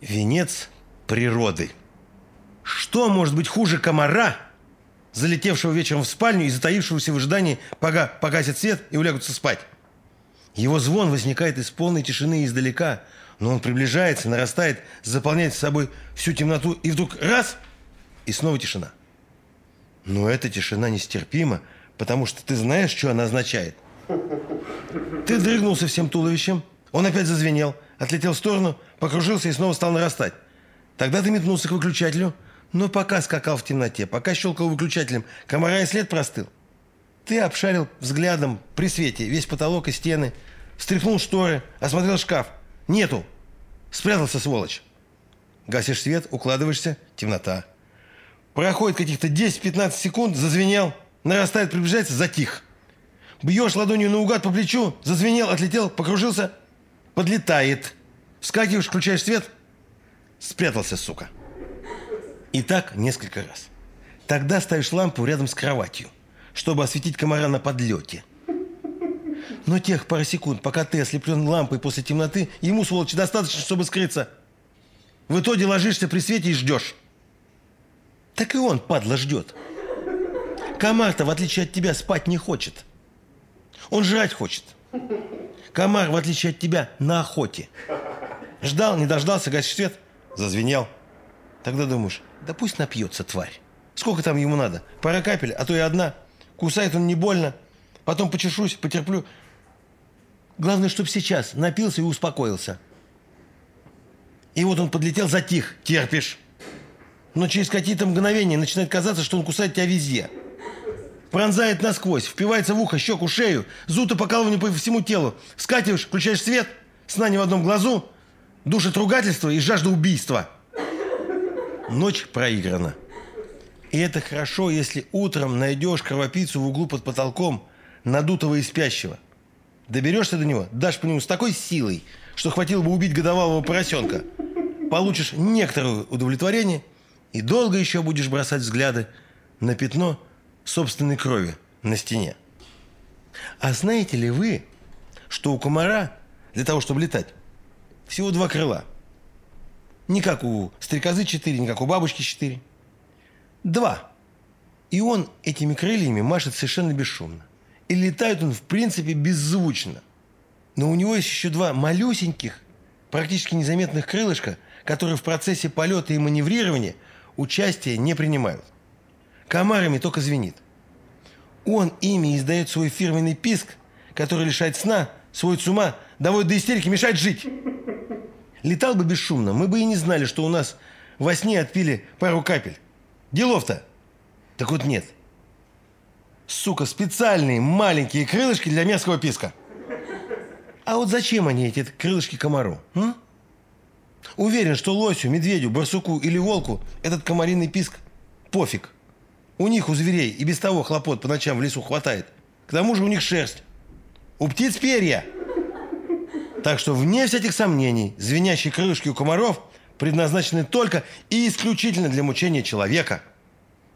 Венец природы. Что может быть хуже комара, залетевшего вечером в спальню и затаившегося в ожидании, пока погасит свет и улягутся спать? Его звон возникает из полной тишины издалека, но он приближается, нарастает, заполняет собой всю темноту, и вдруг раз – и снова тишина. Но эта тишина нестерпима, потому что ты знаешь, что она означает. Ты дрыгнулся всем туловищем, он опять зазвенел, отлетел в сторону, покружился и снова стал нарастать. Тогда ты метнулся к выключателю, но пока скакал в темноте, пока щелкал выключателем, комара и след простыл. Ты обшарил взглядом при свете весь потолок и стены, встряхнул шторы, осмотрел шкаф. Нету. Спрятался, сволочь. Гасишь свет, укладываешься, темнота. Проходит каких-то 10-15 секунд, зазвенел, нарастает, приближается, затих. Бьешь ладонью наугад по плечу, зазвенел, отлетел, покружился, подлетает. Вскакиваешь, включаешь свет, спрятался, сука. И так несколько раз. Тогда ставишь лампу рядом с кроватью, чтобы осветить комара на подлете. Но тех пара секунд, пока ты ослеплен лампой после темноты, ему, сволочи, достаточно, чтобы скрыться. В итоге ложишься при свете и ждешь. Так и он, падла, ждет. Комар-то, в отличие от тебя, спать не хочет. Он жрать хочет. Комар, в отличие от тебя, на охоте. Ждал, не дождался, гасит свет, зазвенел. Тогда думаешь, да пусть напьется, тварь. Сколько там ему надо? Пара капель, а то и одна. Кусает он не больно. Потом почешусь, потерплю. Главное, чтобы сейчас напился и успокоился. И вот он подлетел, затих. Терпишь но через какие-то мгновения начинает казаться, что он кусает тебя везде. Пронзает насквозь, впивается в ухо, щеку, шею, зуд и покалывание по всему телу. Скативаешь, включаешь свет, сна не в одном глазу, душит ругательство и жажда убийства. Ночь проиграна. И это хорошо, если утром найдешь кровопийцу в углу под потолком, надутого и спящего. Доберешься до него, дашь по нему с такой силой, что хватило бы убить годовалого поросенка. Получишь некоторое удовлетворение – и долго еще будешь бросать взгляды на пятно собственной крови на стене. А знаете ли вы, что у комара для того, чтобы летать, всего два крыла? Не как у стрекозы четыре, не как у бабочки четыре. Два. И он этими крыльями машет совершенно бесшумно. И летает он, в принципе, беззвучно. Но у него есть еще два малюсеньких, практически незаметных крылышка, которые в процессе полета и маневрирования – участия не принимают. Комарами только звенит. Он ими издает свой фирменный писк, который лишает сна, сводит с ума, доводит до истерики, мешает жить. Летал бы бесшумно, мы бы и не знали, что у нас во сне отпили пару капель. Делов-то. Так вот нет. Сука, специальные маленькие крылышки для мерзкого писка. А вот зачем они, эти крылышки комару? М? Уверен, что лосю, медведю, барсуку или волку этот комариный писк пофиг. У них, у зверей, и без того хлопот по ночам в лесу хватает. К тому же у них шерсть. У птиц перья. Так что, вне всяких сомнений, звенящие крылышки у комаров предназначены только и исключительно для мучения человека,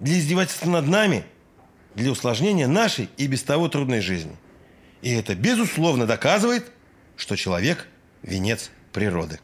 для издевательства над нами, для усложнения нашей и без того трудной жизни. И это, безусловно, доказывает, что человек – венец природы.